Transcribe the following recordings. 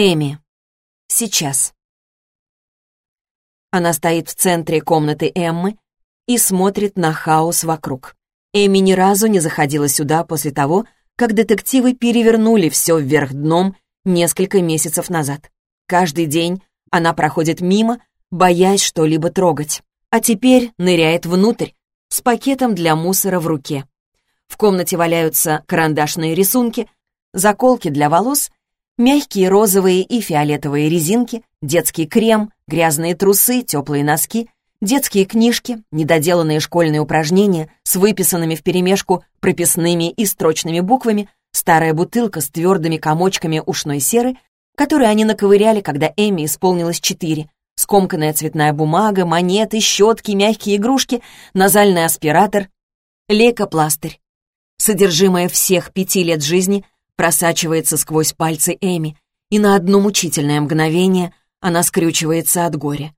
Эми. Сейчас. Она стоит в центре комнаты Эммы и смотрит на хаос вокруг. Эми ни разу не заходила сюда после того, как детективы перевернули все вверх дном несколько месяцев назад. Каждый день она проходит мимо, боясь что-либо трогать. А теперь ныряет внутрь с пакетом для мусора в руке. В комнате валяются карандашные рисунки, заколки для волос Мягкие розовые и фиолетовые резинки, детский крем, грязные трусы, теплые носки, детские книжки, недоделанные школьные упражнения с выписанными вперемешку прописными и строчными буквами, старая бутылка с твердыми комочками ушной серы, которую они наковыряли, когда Эми исполнилось четыре, скомканная цветная бумага, монеты, щетки, мягкие игрушки, назальный аспиратор, лейкопластырь. Содержимое всех пяти лет жизни — просачивается сквозь пальцы Эми, и на одно мучительное мгновение она скрючивается от горя.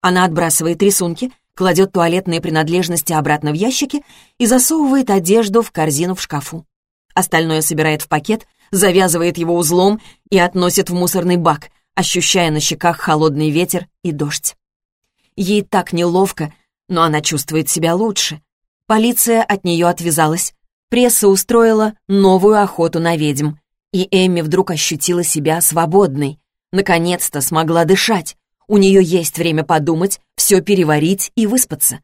Она отбрасывает рисунки, кладет туалетные принадлежности обратно в ящики и засовывает одежду в корзину в шкафу. Остальное собирает в пакет, завязывает его узлом и относит в мусорный бак, ощущая на щеках холодный ветер и дождь. Ей так неловко, но она чувствует себя лучше. Полиция от нее отвязалась, пресса устроила новую охоту на ведьм, и Эмми вдруг ощутила себя свободной. Наконец-то смогла дышать. У нее есть время подумать, все переварить и выспаться.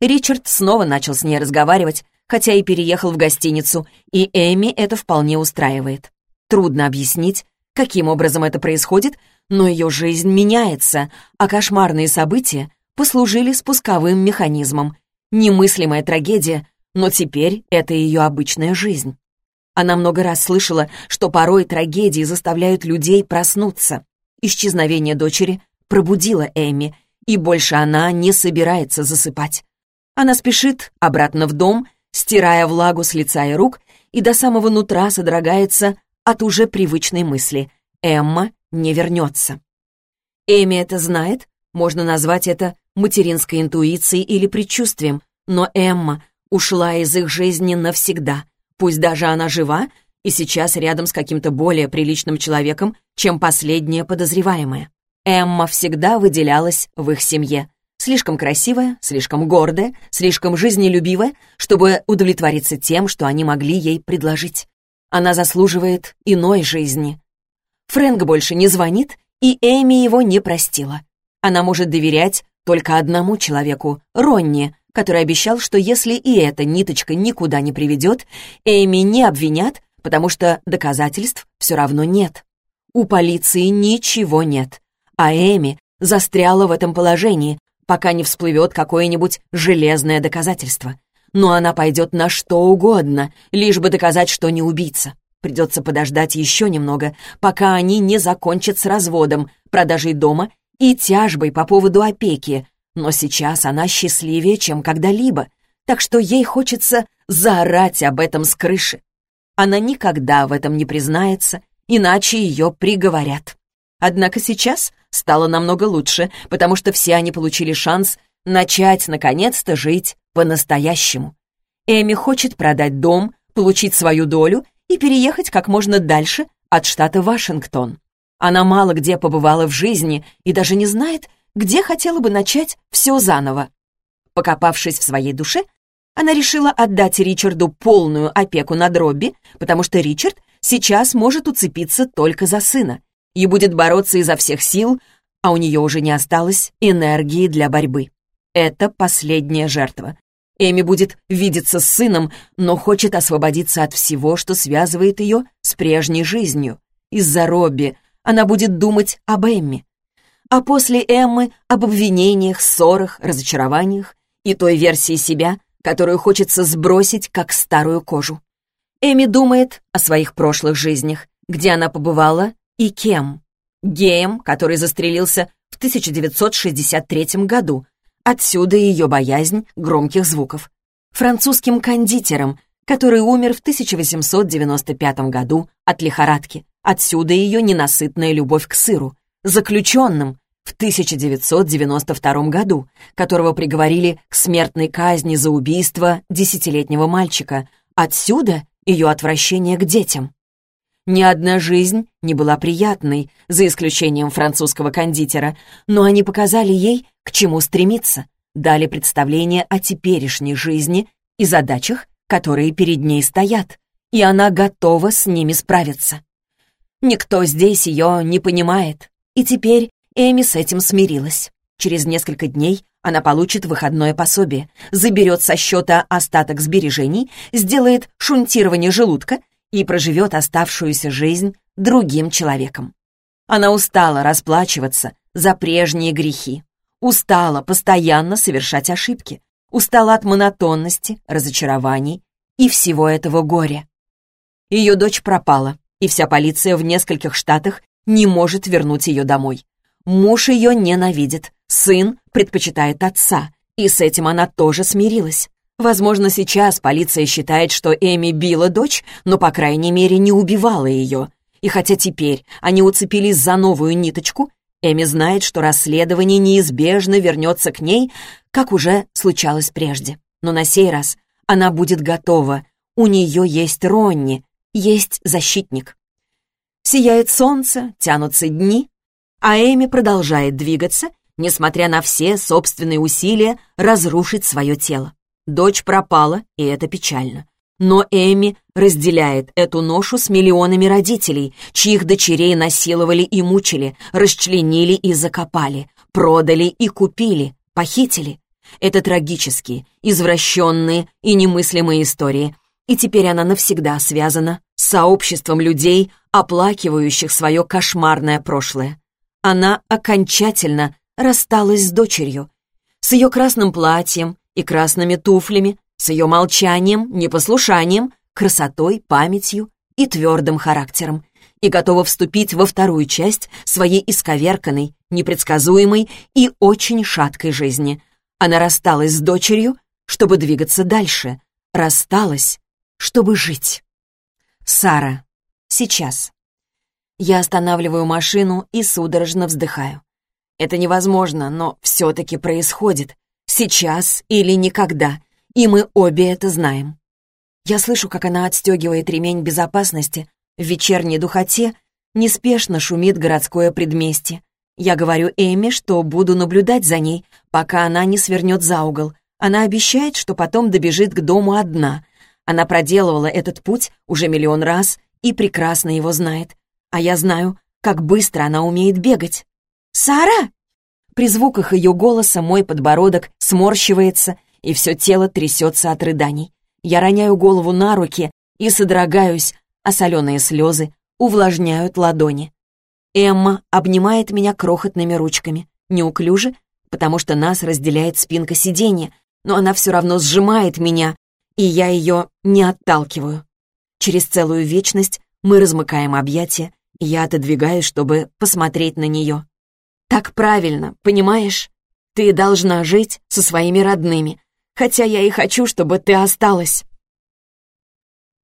Ричард снова начал с ней разговаривать, хотя и переехал в гостиницу, и Эми это вполне устраивает. Трудно объяснить, каким образом это происходит, но ее жизнь меняется, а кошмарные события послужили спусковым механизмом. Немыслимая трагедия но теперь это ее обычная жизнь. Она много раз слышала, что порой трагедии заставляют людей проснуться. Исчезновение дочери пробудило Эми, и больше она не собирается засыпать. Она спешит обратно в дом, стирая влагу с лица и рук, и до самого нутра содрогается от уже привычной мысли «Эмма не вернется». Эми это знает, можно назвать это материнской интуицией или предчувствием, но Эмма ушла из их жизни навсегда. Пусть даже она жива и сейчас рядом с каким-то более приличным человеком, чем последняя подозреваемая. Эмма всегда выделялась в их семье. Слишком красивая, слишком гордая, слишком жизнелюбивая, чтобы удовлетвориться тем, что они могли ей предложить. Она заслуживает иной жизни. Фрэнк больше не звонит, и Эми его не простила. Она может доверять только одному человеку — Ронни, который обещал, что если и эта ниточка никуда не приведет, Эми не обвинят, потому что доказательств все равно нет. У полиции ничего нет, а Эми застряла в этом положении, пока не всплывет какое-нибудь железное доказательство. Но она пойдет на что угодно, лишь бы доказать, что не убийца. Придется подождать еще немного, пока они не закончат с разводом, продажей дома и тяжбой по поводу опеки, но сейчас она счастливее, чем когда-либо, так что ей хочется заорать об этом с крыши. Она никогда в этом не признается, иначе ее приговорят. Однако сейчас стало намного лучше, потому что все они получили шанс начать, наконец-то, жить по-настоящему. Эми хочет продать дом, получить свою долю и переехать как можно дальше от штата Вашингтон. Она мало где побывала в жизни и даже не знает, где хотела бы начать все заново. Покопавшись в своей душе, она решила отдать Ричарду полную опеку над Робби, потому что Ричард сейчас может уцепиться только за сына и будет бороться изо всех сил, а у нее уже не осталось энергии для борьбы. Это последняя жертва. Эми будет видеться с сыном, но хочет освободиться от всего, что связывает ее с прежней жизнью. Из-за Робби она будет думать об Эмми, а после Эммы об обвинениях, ссорах, разочарованиях и той версии себя, которую хочется сбросить, как старую кожу. Эми думает о своих прошлых жизнях, где она побывала и кем. Геем, который застрелился в 1963 году. Отсюда ее боязнь громких звуков. Французским кондитером, который умер в 1895 году от лихорадки. Отсюда ее ненасытная любовь к сыру заключенным в 1992 году, которого приговорили к смертной казни за убийство десятилетнего мальчика. Отсюда ее отвращение к детям. Ни одна жизнь не была приятной, за исключением французского кондитера, но они показали ей, к чему стремиться, дали представление о теперешней жизни и задачах, которые перед ней стоят, и она готова с ними справиться. Никто здесь ее не понимает, и теперь Эми с этим смирилась. Через несколько дней она получит выходное пособие, заберет со счета остаток сбережений, сделает шунтирование желудка и проживет оставшуюся жизнь другим человеком. Она устала расплачиваться за прежние грехи, устала постоянно совершать ошибки, устала от монотонности, разочарований и всего этого горя. Ее дочь пропала, и вся полиция в нескольких штатах не может вернуть ее домой. Муж ее ненавидит, сын предпочитает отца, и с этим она тоже смирилась. Возможно, сейчас полиция считает, что Эми била дочь, но, по крайней мере, не убивала ее. И хотя теперь они уцепились за новую ниточку, Эми знает, что расследование неизбежно вернется к ней, как уже случалось прежде. Но на сей раз она будет готова. У нее есть Ронни, есть защитник. Сияет солнце, тянутся дни, а Эми продолжает двигаться, несмотря на все собственные усилия разрушить свое тело. Дочь пропала, и это печально. Но Эми разделяет эту ношу с миллионами родителей, чьих дочерей насиловали и мучили, расчленили и закопали, продали и купили, похитили. Это трагические, извращенные и немыслимые истории. И теперь она навсегда связана с сообществом людей, оплакивающих свое кошмарное прошлое. Она окончательно рассталась с дочерью, с ее красным платьем и красными туфлями, с ее молчанием, непослушанием, красотой, памятью и твердым характером, и готова вступить во вторую часть своей исковерканной, непредсказуемой и очень шаткой жизни. Она рассталась с дочерью, чтобы двигаться дальше, рассталась, чтобы жить. Сара. Сейчас. Я останавливаю машину и судорожно вздыхаю. Это невозможно, но все-таки происходит. Сейчас или никогда. И мы обе это знаем. Я слышу, как она отстегивает ремень безопасности. В вечерней духоте неспешно шумит городское предместье. Я говорю Эми, что буду наблюдать за ней, пока она не свернет за угол. Она обещает, что потом добежит к дому одна. Она проделывала этот путь уже миллион раз и прекрасно его знает. А я знаю, как быстро она умеет бегать. «Сара!» При звуках ее голоса мой подбородок сморщивается, и все тело трясется от рыданий. Я роняю голову на руки и содрогаюсь, а соленые слезы увлажняют ладони. Эмма обнимает меня крохотными ручками, неуклюже, потому что нас разделяет спинка сиденья, но она все равно сжимает меня, и я ее не отталкиваю. Через целую вечность мы размыкаем объятия, я отодвигаюсь, чтобы посмотреть на нее. Так правильно, понимаешь? Ты должна жить со своими родными, хотя я и хочу, чтобы ты осталась.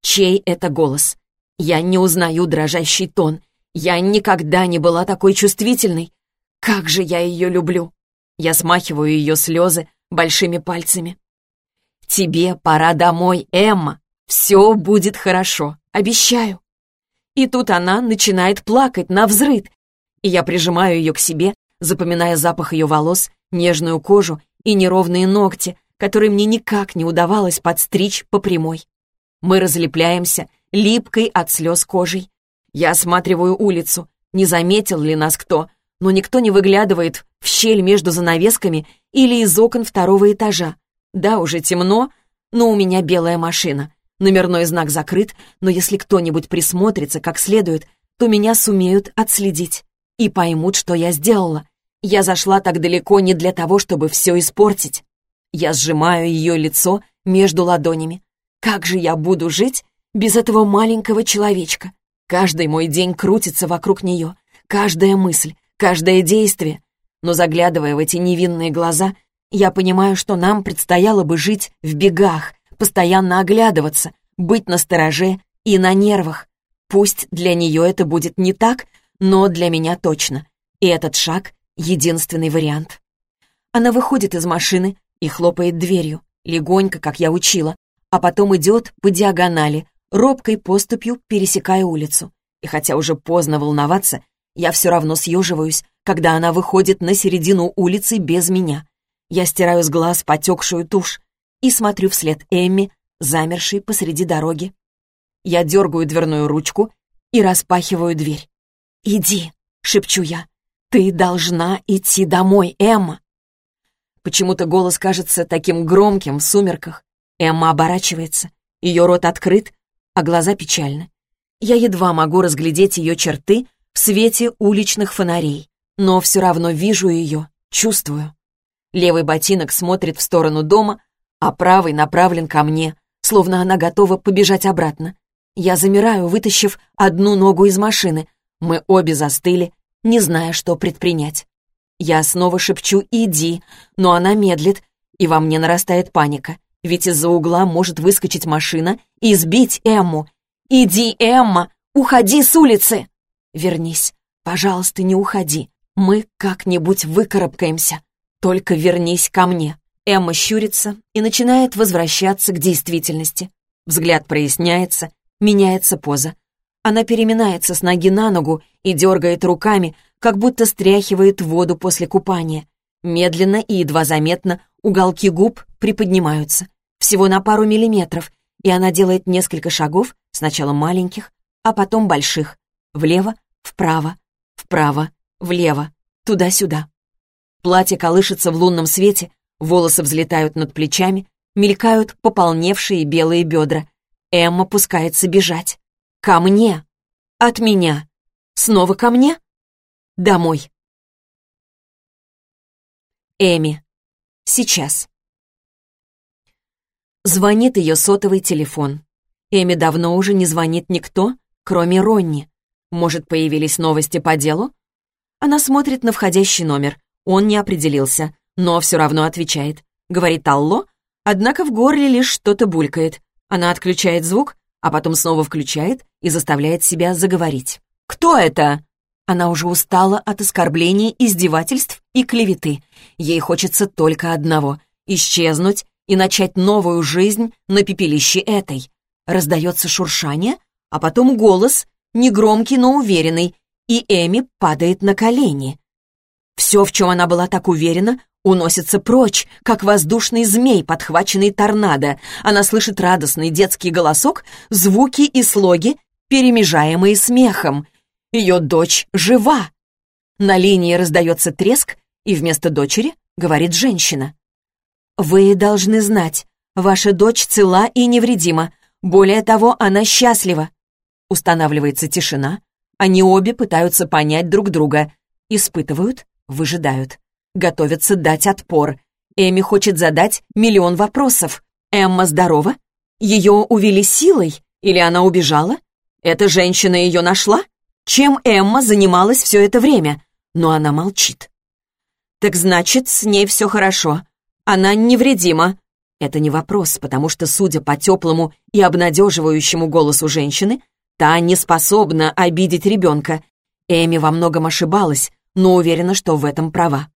Чей это голос? Я не узнаю дрожащий тон. Я никогда не была такой чувствительной. Как же я ее люблю. Я смахиваю ее слезы большими пальцами. Тебе пора домой, Эмма. Все будет хорошо, обещаю. И тут она начинает плакать на взрыд, и я прижимаю ее к себе, запоминая запах ее волос, нежную кожу и неровные ногти, которые мне никак не удавалось подстричь по прямой. Мы разлепляемся, липкой от слез кожей. Я осматриваю улицу, не заметил ли нас кто, но никто не выглядывает в щель между занавесками или из окон второго этажа. Да, уже темно, но у меня белая машина. Номерной знак закрыт, но если кто-нибудь присмотрится как следует, то меня сумеют отследить и поймут, что я сделала. Я зашла так далеко не для того, чтобы все испортить. Я сжимаю ее лицо между ладонями. Как же я буду жить без этого маленького человечка? Каждый мой день крутится вокруг нее, каждая мысль, каждое действие. Но заглядывая в эти невинные глаза, я понимаю, что нам предстояло бы жить в бегах, постоянно оглядываться, быть на стороже и на нервах. Пусть для нее это будет не так, но для меня точно. И этот шаг — единственный вариант. Она выходит из машины и хлопает дверью, легонько, как я учила, а потом идет по диагонали, робкой поступью пересекая улицу. И хотя уже поздно волноваться, я все равно съеживаюсь, когда она выходит на середину улицы без меня. Я стираю с глаз потекшую тушь и смотрю вслед Эмми, замершей посреди дороги. Я дергаю дверную ручку и распахиваю дверь. «Иди», — шепчу я. «Ты должна идти домой, Эмма». Почему-то голос кажется таким громким в сумерках. Эмма оборачивается. Ее рот открыт, а глаза печальны. Я едва могу разглядеть ее черты в свете уличных фонарей, но все равно вижу ее, чувствую. Левый ботинок смотрит в сторону дома, а правый направлен ко мне, словно она готова побежать обратно. Я замираю, вытащив одну ногу из машины. Мы обе застыли, не зная, что предпринять. Я снова шепчу «иди», но она медлит, и во мне нарастает паника, ведь из-за угла может выскочить машина и сбить Эмму. «Иди, Эмма! Уходи с улицы!» «Вернись! Пожалуйста, не уходи! Мы как-нибудь выкарабкаемся! Только вернись ко мне!» Эмма щурится и начинает возвращаться к действительности. Взгляд проясняется, меняется поза. Она переминается с ноги на ногу и дергает руками, как будто стряхивает воду после купания. Медленно и едва заметно уголки губ приподнимаются. Всего на пару миллиметров, и она делает несколько шагов, сначала маленьких, а потом больших. Влево, вправо, вправо, влево, туда-сюда. Платье колышется в лунном свете, волосы взлетают над плечами, мелькают пополневшие белые бедра. Эмма пускается бежать. Ко мне. От меня. Снова ко мне? Домой. Эми. Сейчас. Звонит ее сотовый телефон. Эми давно уже не звонит никто, кроме Ронни. Может, появились новости по делу? Она смотрит на входящий номер. Он не определился, но все равно отвечает. Говорит «Алло», однако в горле лишь что-то булькает. Она отключает звук, а потом снова включает и заставляет себя заговорить. «Кто это?» Она уже устала от оскорблений, издевательств и клеветы. Ей хочется только одного — исчезнуть и начать новую жизнь на пепелище этой. Раздается шуршание, а потом голос, негромкий, но уверенный, и Эми падает на колени. Все, в чем она была так уверена, уносится прочь, как воздушный змей, подхваченный торнадо. Она слышит радостный детский голосок, звуки и слоги, перемежаемые смехом. Ее дочь жива. На линии раздается треск, и вместо дочери говорит женщина. «Вы должны знать, ваша дочь цела и невредима. Более того, она счастлива». Устанавливается тишина. Они обе пытаются понять друг друга. Испытывают, выжидают готовится дать отпор. Эми хочет задать миллион вопросов. Эмма здорова? Ее увели силой? Или она убежала? Эта женщина ее нашла? Чем Эмма занималась все это время? Но она молчит. Так значит, с ней все хорошо. Она невредима. Это не вопрос, потому что, судя по теплому и обнадеживающему голосу женщины, та не способна обидеть ребенка. Эми во многом ошибалась, но уверена, что в этом права.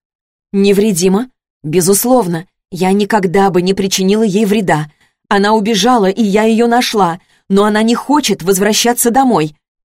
Невредима? Безусловно. Я никогда бы не причинила ей вреда. Она убежала, и я ее нашла, но она не хочет возвращаться домой.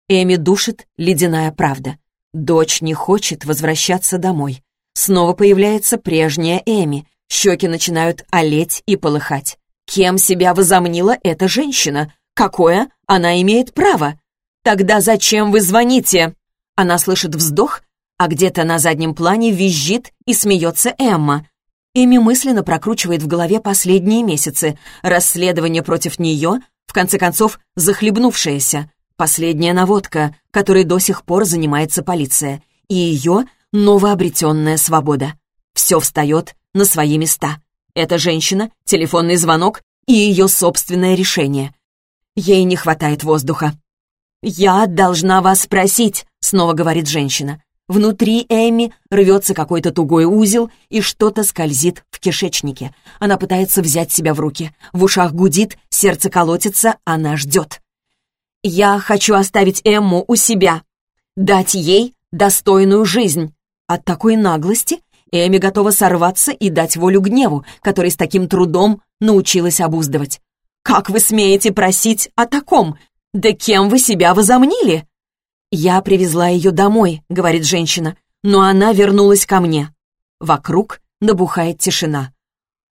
Эми душит ледяная правда. Дочь не хочет возвращаться домой. Снова появляется прежняя Эми. Щеки начинают олеть и полыхать. Кем себя возомнила эта женщина? Какое она имеет право? Тогда зачем вы звоните? Она слышит вздох, а где-то на заднем плане визжит и смеется Эмма. Эми мысленно прокручивает в голове последние месяцы, расследование против нее, в конце концов, захлебнувшееся, последняя наводка, которой до сих пор занимается полиция, и ее новообретенная свобода. Все встает на свои места. Эта женщина, телефонный звонок и ее собственное решение. Ей не хватает воздуха. «Я должна вас спросить», — снова говорит женщина. Внутри Эми рвется какой-то тугой узел, и что-то скользит в кишечнике. Она пытается взять себя в руки. В ушах гудит, сердце колотится, она ждет. «Я хочу оставить Эмму у себя, дать ей достойную жизнь». От такой наглости Эми готова сорваться и дать волю гневу, который с таким трудом научилась обуздывать. «Как вы смеете просить о таком? Да кем вы себя возомнили?» «Я привезла ее домой», — говорит женщина, «но она вернулась ко мне». Вокруг набухает тишина.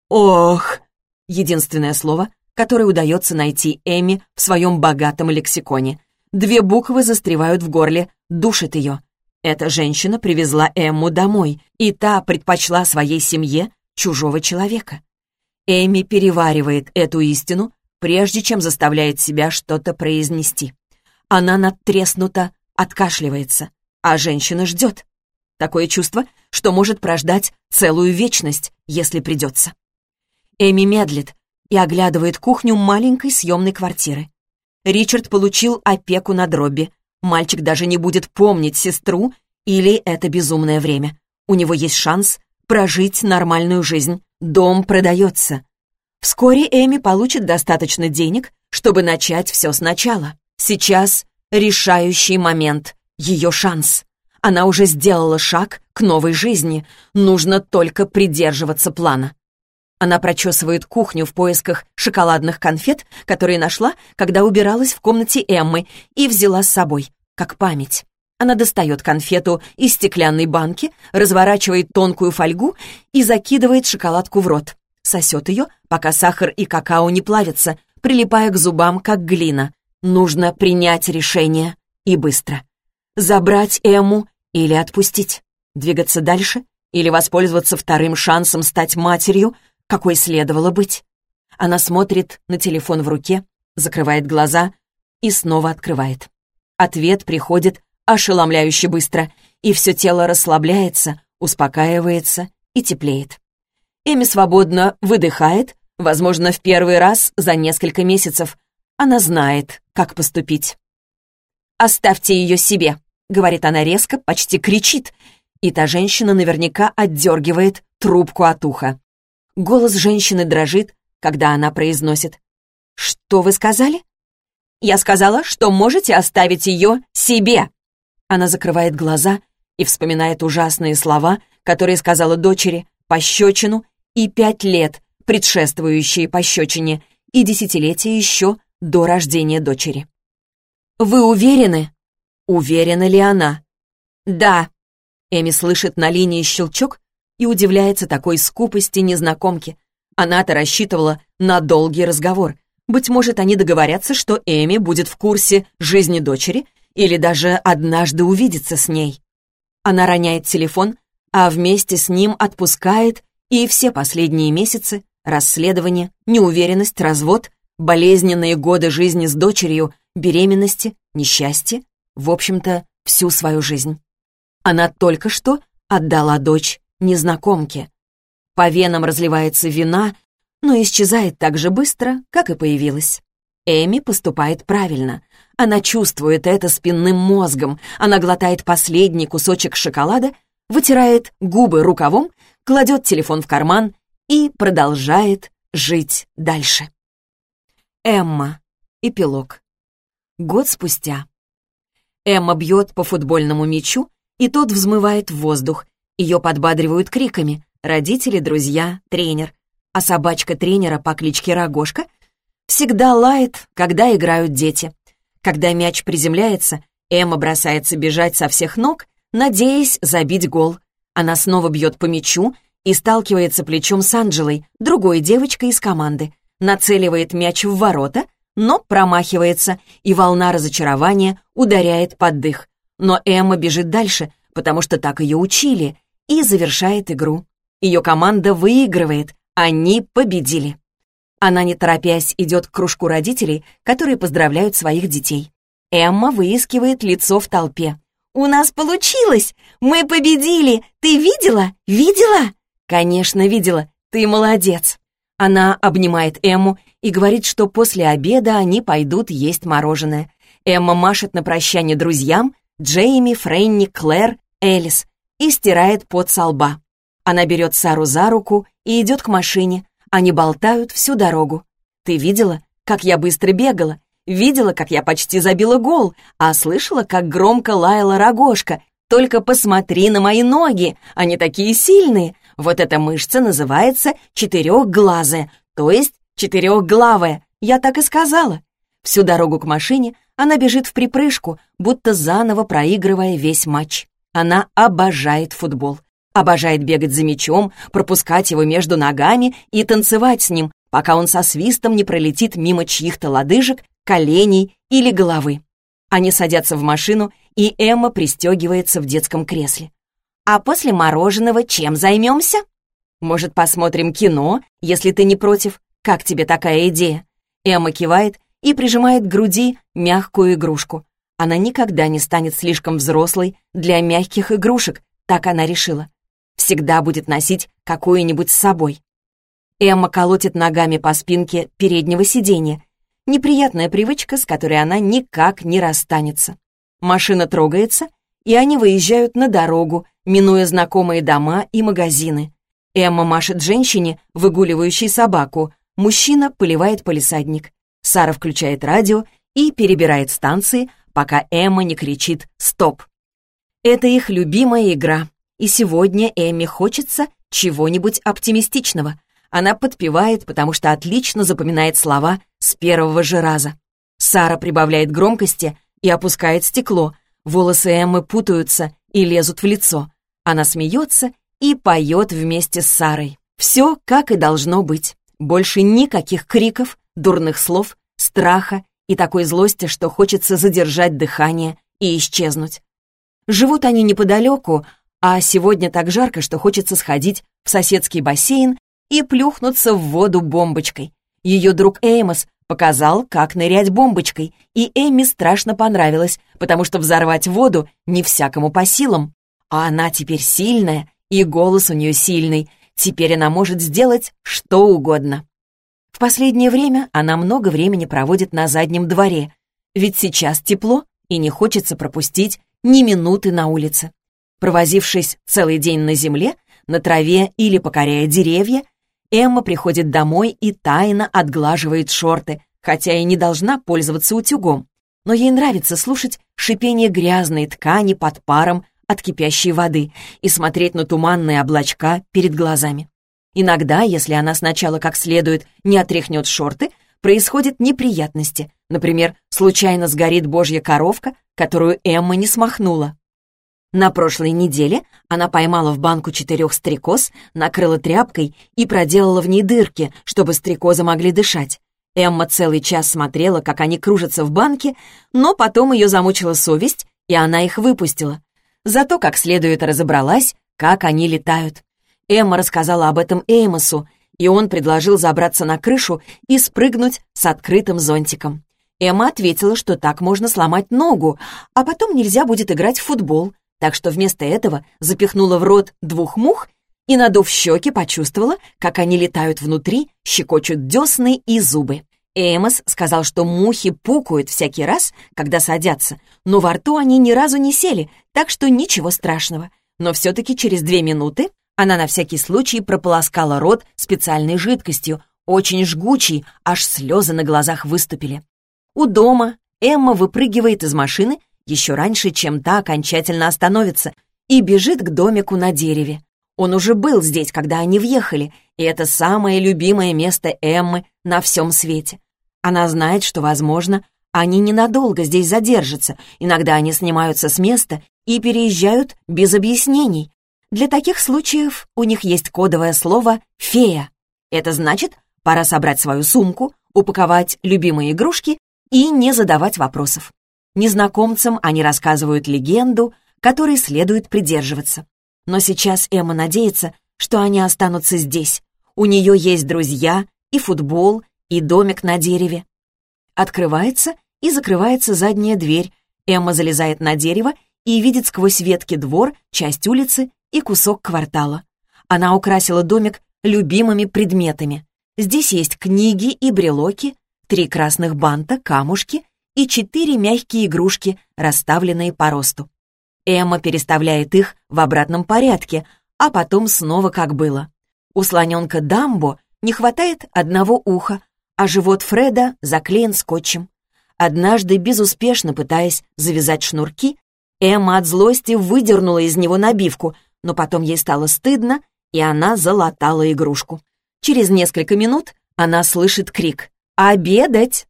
«Ох!» — единственное слово, которое удается найти Эми в своем богатом лексиконе. Две буквы застревают в горле, душит ее. Эта женщина привезла Эмму домой, и та предпочла своей семье чужого человека. Эми переваривает эту истину, прежде чем заставляет себя что-то произнести. Она надтреснута, откашливается, а женщина ждет. Такое чувство, что может прождать целую вечность, если придется. Эми медлит и оглядывает кухню маленькой съемной квартиры. Ричард получил опеку над Робби. Мальчик даже не будет помнить сестру или это безумное время. У него есть шанс прожить нормальную жизнь. Дом продается. Вскоре Эми получит достаточно денег, чтобы начать все сначала. Сейчас решающий момент, ее шанс. Она уже сделала шаг к новой жизни, нужно только придерживаться плана. Она прочесывает кухню в поисках шоколадных конфет, которые нашла, когда убиралась в комнате Эммы, и взяла с собой, как память. Она достает конфету из стеклянной банки, разворачивает тонкую фольгу и закидывает шоколадку в рот. Сосет ее, пока сахар и какао не плавятся, прилипая к зубам, как глина. Нужно принять решение. И быстро. Забрать Эму или отпустить. Двигаться дальше или воспользоваться вторым шансом стать матерью, какой следовало быть. Она смотрит на телефон в руке, закрывает глаза и снова открывает. Ответ приходит ошеломляюще быстро, и все тело расслабляется, успокаивается и теплеет. Эми свободно выдыхает, возможно, в первый раз за несколько месяцев, она знает, как поступить. «Оставьте ее себе», — говорит она резко, почти кричит, и та женщина наверняка отдергивает трубку от уха. Голос женщины дрожит, когда она произносит. «Что вы сказали?» «Я сказала, что можете оставить ее себе». Она закрывает глаза и вспоминает ужасные слова, которые сказала дочери, пощечину и пять лет, предшествующие пощечине, и десятилетия еще до рождения дочери. «Вы уверены?» Уверена ли она? «Да». Эми слышит на линии щелчок и удивляется такой скупости незнакомки. Она-то рассчитывала на долгий разговор. Быть может, они договорятся, что Эми будет в курсе жизни дочери или даже однажды увидится с ней. Она роняет телефон, а вместе с ним отпускает и все последние месяцы, расследование, неуверенность, развод, болезненные годы жизни с дочерью, беременности, несчастье, в общем-то, всю свою жизнь. Она только что отдала дочь незнакомке. По венам разливается вина, но исчезает так же быстро, как и появилась. Эми поступает правильно. Она чувствует это спинным мозгом. Она глотает последний кусочек шоколада, вытирает губы рукавом, кладет телефон в карман и продолжает жить дальше. Эмма. Эпилог. Год спустя. Эмма бьет по футбольному мячу, и тот взмывает в воздух. Ее подбадривают криками родители, друзья, тренер. А собачка тренера по кличке Рогошка всегда лает, когда играют дети. Когда мяч приземляется, Эмма бросается бежать со всех ног, надеясь забить гол. Она снова бьет по мячу и сталкивается плечом с Анджелой, другой девочкой из команды нацеливает мяч в ворота, но промахивается, и волна разочарования ударяет под дых. Но Эмма бежит дальше, потому что так ее учили, и завершает игру. Ее команда выигрывает, они победили. Она, не торопясь, идет к кружку родителей, которые поздравляют своих детей. Эмма выискивает лицо в толпе. «У нас получилось! Мы победили! Ты видела? Видела?» «Конечно, видела. Ты молодец!» Она обнимает Эмму и говорит, что после обеда они пойдут есть мороженое. Эмма машет на прощание друзьям Джейми, Фрэнни, Клэр, Элис и стирает пот со лба. Она берет Сару за руку и идет к машине. Они болтают всю дорогу. «Ты видела, как я быстро бегала? Видела, как я почти забила гол? А слышала, как громко лаяла рогожка? Только посмотри на мои ноги, они такие сильные. Вот эта мышца называется четырехглазая, то есть четырехглавая. Я так и сказала. Всю дорогу к машине она бежит в припрыжку, будто заново проигрывая весь матч. Она обожает футбол. Обожает бегать за мячом, пропускать его между ногами и танцевать с ним, пока он со свистом не пролетит мимо чьих-то лодыжек, коленей или головы. Они садятся в машину, и Эмма пристегивается в детском кресле. «А после мороженого чем займемся?» «Может, посмотрим кино, если ты не против? Как тебе такая идея?» Эмма кивает и прижимает к груди мягкую игрушку. Она никогда не станет слишком взрослой для мягких игрушек, так она решила. Всегда будет носить какую-нибудь с собой. Эмма колотит ногами по спинке переднего сиденья. Неприятная привычка, с которой она никак не расстанется. Машина трогается, и они выезжают на дорогу, минуя знакомые дома и магазины. Эмма машет женщине, выгуливающей собаку. Мужчина поливает полисадник. Сара включает радио и перебирает станции, пока Эмма не кричит «Стоп!». Это их любимая игра, и сегодня Эмме хочется чего-нибудь оптимистичного. Она подпевает, потому что отлично запоминает слова с первого же раза. Сара прибавляет громкости и опускает стекло. Волосы Эммы путаются и лезут в лицо. Она смеется и поет вместе с Сарой. Все, как и должно быть. Больше никаких криков, дурных слов, страха и такой злости, что хочется задержать дыхание и исчезнуть. Живут они неподалеку, а сегодня так жарко, что хочется сходить в соседский бассейн и плюхнуться в воду бомбочкой. Ее друг Эймос показал, как нырять бомбочкой, и Эми страшно понравилось, потому что взорвать воду не всякому по силам. А она теперь сильная, и голос у нее сильный. Теперь она может сделать что угодно. В последнее время она много времени проводит на заднем дворе, ведь сейчас тепло и не хочется пропустить ни минуты на улице. Провозившись целый день на земле, на траве или покоряя деревья, Эмма приходит домой и тайно отглаживает шорты, хотя и не должна пользоваться утюгом. Но ей нравится слушать шипение грязной ткани под паром от кипящей воды и смотреть на туманные облачка перед глазами. Иногда, если она сначала как следует не отряхнет шорты, происходят неприятности. Например, случайно сгорит божья коровка, которую Эмма не смахнула. На прошлой неделе она поймала в банку четырех стрекоз, накрыла тряпкой и проделала в ней дырки, чтобы стрекозы могли дышать. Эмма целый час смотрела, как они кружатся в банке, но потом ее замучила совесть, и она их выпустила. Зато как следует разобралась, как они летают. Эмма рассказала об этом Эймосу, и он предложил забраться на крышу и спрыгнуть с открытым зонтиком. Эмма ответила, что так можно сломать ногу, а потом нельзя будет играть в футбол, так что вместо этого запихнула в рот двух мух и, надув щеки, почувствовала, как они летают внутри, щекочут десны и зубы. Эмос сказал, что мухи пукают всякий раз, когда садятся, но во рту они ни разу не сели, так что ничего страшного. Но все-таки через две минуты она на всякий случай прополоскала рот специальной жидкостью, очень жгучей, аж слезы на глазах выступили. У дома Эмма выпрыгивает из машины еще раньше, чем та окончательно остановится, и бежит к домику на дереве. Он уже был здесь, когда они въехали, и это самое любимое место Эммы на всем свете. Она знает, что, возможно, они ненадолго здесь задержатся, иногда они снимаются с места и переезжают без объяснений, для таких случаев у них есть кодовое слово «фея». Это значит, пора собрать свою сумку, упаковать любимые игрушки и не задавать вопросов. Незнакомцам они рассказывают легенду, которой следует придерживаться. Но сейчас Эмма надеется, что они останутся здесь. У нее есть друзья, и футбол, и домик на дереве. Открывается и закрывается задняя дверь. Эмма залезает на дерево и видит сквозь ветки двор, часть улицы и кусок квартала. Она украсила домик любимыми предметами. Здесь есть книги и брелоки, три красных банта, камушки и четыре мягкие игрушки, расставленные по росту. Эмма переставляет их в обратном порядке, а потом снова как было. У слоненка Дамбо не хватает одного уха, а живот Фреда заклеен скотчем. Однажды, безуспешно пытаясь завязать шнурки, Эмма от злости выдернула из него набивку — но потом ей стало стыдно, и она залатала игрушку. Через несколько минут она слышит крик «Обедать!».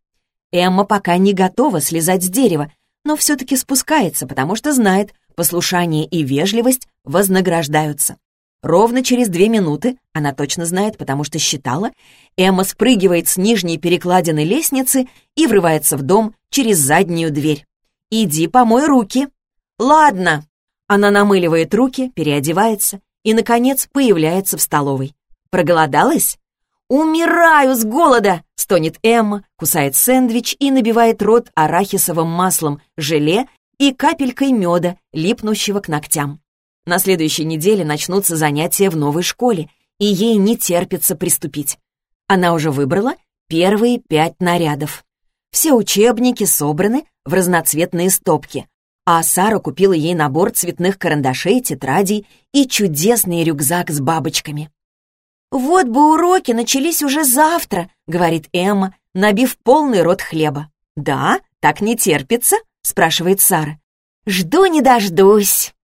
Эмма пока не готова слезать с дерева, но все-таки спускается, потому что знает, послушание и вежливость вознаграждаются. Ровно через две минуты, она точно знает, потому что считала, Эмма спрыгивает с нижней перекладины лестницы и врывается в дом через заднюю дверь. «Иди помой руки». «Ладно». Она намыливает руки, переодевается и, наконец, появляется в столовой. «Проголодалась?» «Умираю с голода!» — стонет Эмма, кусает сэндвич и набивает рот арахисовым маслом, желе и капелькой меда, липнущего к ногтям. На следующей неделе начнутся занятия в новой школе, и ей не терпится приступить. Она уже выбрала первые пять нарядов. Все учебники собраны в разноцветные стопки, а Сара купила ей набор цветных карандашей, тетрадей и чудесный рюкзак с бабочками. «Вот бы уроки начались уже завтра», — говорит Эмма, набив полный рот хлеба. «Да? Так не терпится?» — спрашивает Сара. «Жду не дождусь».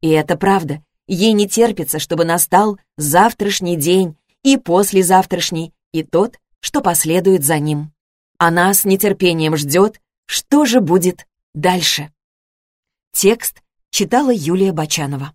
И это правда. Ей не терпится, чтобы настал завтрашний день и послезавтрашний, и тот, что последует за ним. Она с нетерпением ждет, что же будет дальше. Текст читала Юлия Бочанова.